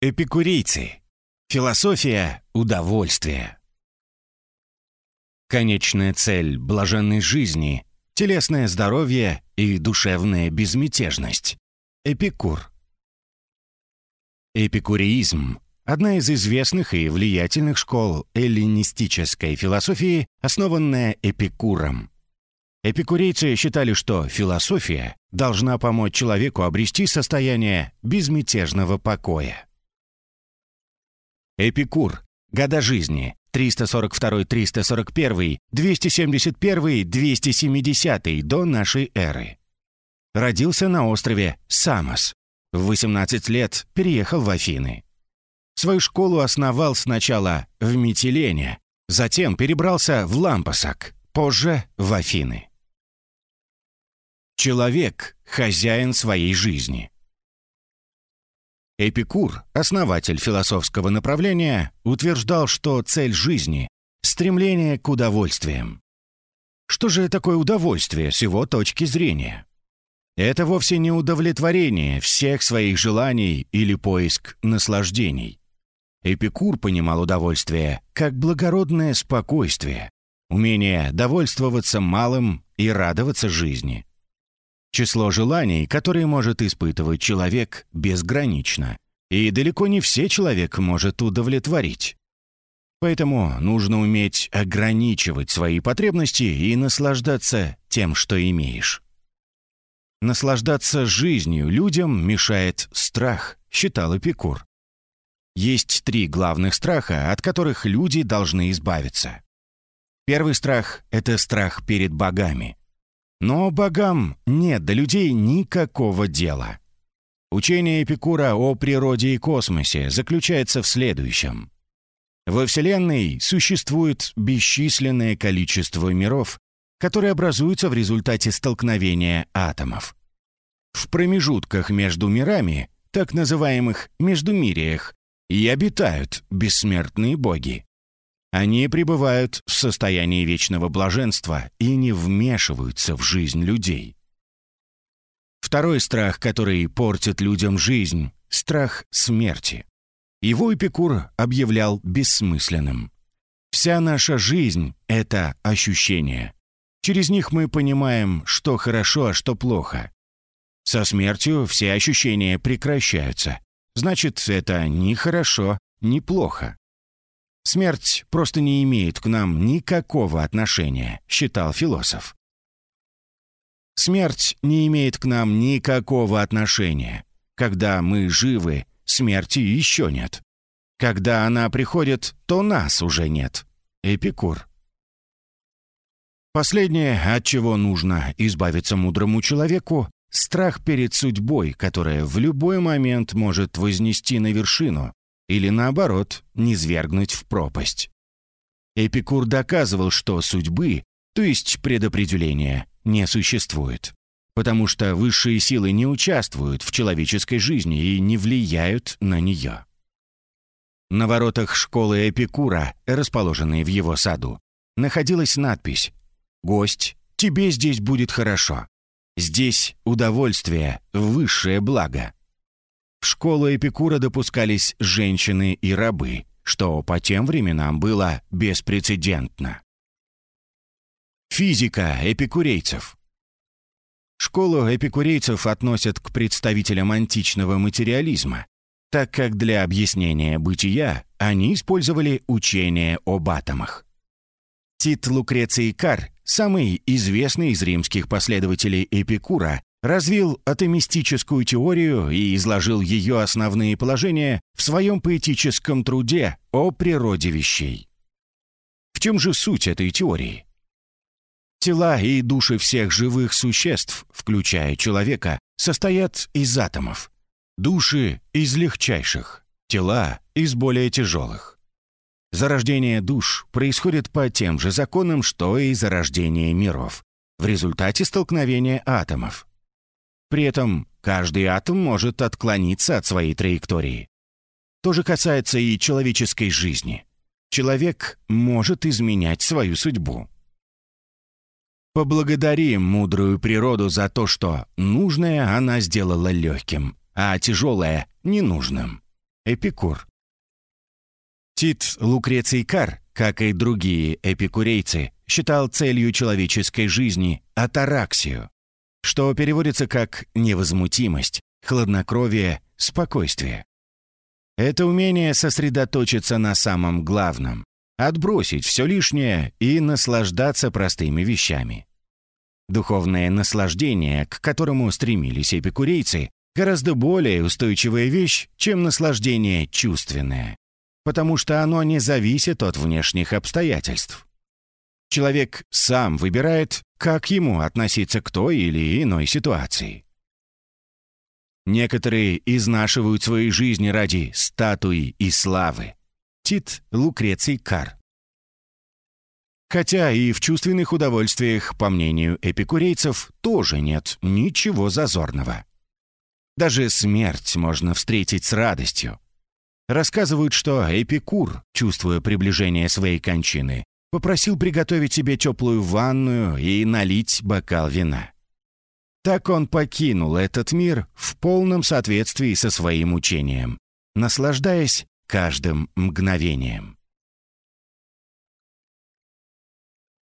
Эпикурейцы. Философия удовольствия. Конечная цель блаженной жизни – телесное здоровье и душевная безмятежность. Эпикур. Эпикуреизм – одна из известных и влиятельных школ эллинистической философии, основанная Эпикуром. Эпикурейцы считали, что философия должна помочь человеку обрести состояние безмятежного покоя. Эпикур. Года жизни. 342-341, 271-270 до нашей эры. Родился на острове Самос. В 18 лет переехал в Афины. Свою школу основал сначала в Митилене, затем перебрался в Лампасак, позже в Афины. Человек – хозяин своей жизни. Эпикур, основатель философского направления, утверждал, что цель жизни – стремление к удовольствиям. Что же такое удовольствие с его точки зрения? Это вовсе не удовлетворение всех своих желаний или поиск наслаждений. Эпикур понимал удовольствие как благородное спокойствие, умение довольствоваться малым и радоваться жизни. Число желаний, которые может испытывать человек, безгранично, и далеко не все человек может удовлетворить. Поэтому нужно уметь ограничивать свои потребности и наслаждаться тем, что имеешь. Наслаждаться жизнью людям мешает страх, считал Эпикур. Есть три главных страха, от которых люди должны избавиться. Первый страх — это страх перед богами. Но богам нет до людей никакого дела. Учение Эпикура о природе и космосе заключается в следующем. Во Вселенной существует бесчисленное количество миров, которые образуются в результате столкновения атомов. В промежутках между мирами, так называемых междумириях, и обитают бессмертные боги. Они пребывают в состоянии вечного блаженства и не вмешиваются в жизнь людей. Второй страх, который портит людям жизнь – страх смерти. Его Эпикур объявлял бессмысленным. Вся наша жизнь – это ощущения. Через них мы понимаем, что хорошо, а что плохо. Со смертью все ощущения прекращаются. Значит, это ни хорошо, ни плохо. Смерть просто не имеет к нам никакого отношения, считал философ. Смерть не имеет к нам никакого отношения. Когда мы живы, смерти еще нет. Когда она приходит, то нас уже нет. Эпикур. Последнее, от чего нужно избавиться мудрому человеку, страх перед судьбой, которая в любой момент может вознести на вершину, или наоборот, низвергнуть в пропасть. Эпикур доказывал, что судьбы, то есть предопределения, не существует, потому что высшие силы не участвуют в человеческой жизни и не влияют на нее. На воротах школы Эпикура, расположенной в его саду, находилась надпись «Гость, тебе здесь будет хорошо. Здесь удовольствие – высшее благо». В школу Эпикура допускались женщины и рабы, что по тем временам было беспрецедентно. Физика эпикурейцев Школу эпикурейцев относят к представителям античного материализма, так как для объяснения бытия они использовали учение об атомах. Тит Лукреций Кар, самый известный из римских последователей Эпикура, развил атомистическую теорию и изложил ее основные положения в своем поэтическом труде о природе вещей. В чем же суть этой теории? Тела и души всех живых существ, включая человека, состоят из атомов. Души – из легчайших, тела – из более тяжелых. Зарождение душ происходит по тем же законам, что и зарождение миров, в результате столкновения атомов. При этом каждый атом может отклониться от своей траектории. То же касается и человеческой жизни. Человек может изменять свою судьбу. Поблагодарим мудрую природу за то, что нужное она сделала легким, а тяжелое — ненужным. Эпикур. Тит Лукреций Кар, как и другие эпикурейцы, считал целью человеческой жизни атараксию, что переводится как невозмутимость, хладнокровие, спокойствие. Это умение сосредоточиться на самом главном, отбросить все лишнее и наслаждаться простыми вещами. Духовное наслаждение, к которому стремились эпикурейцы, гораздо более устойчивая вещь, чем наслаждение чувственное, потому что оно не зависит от внешних обстоятельств. Человек сам выбирает, как ему относиться к той или иной ситуации. Некоторые изнашивают свои жизни ради статуи и славы. Тит Лукреций Кар. Хотя и в чувственных удовольствиях, по мнению эпикурейцев, тоже нет ничего зазорного. Даже смерть можно встретить с радостью. Рассказывают, что Эпикур, чувствуя приближение своей кончины, попросил приготовить себе теплую ванную и налить бокал вина. Так он покинул этот мир в полном соответствии со своим учением, наслаждаясь каждым мгновением.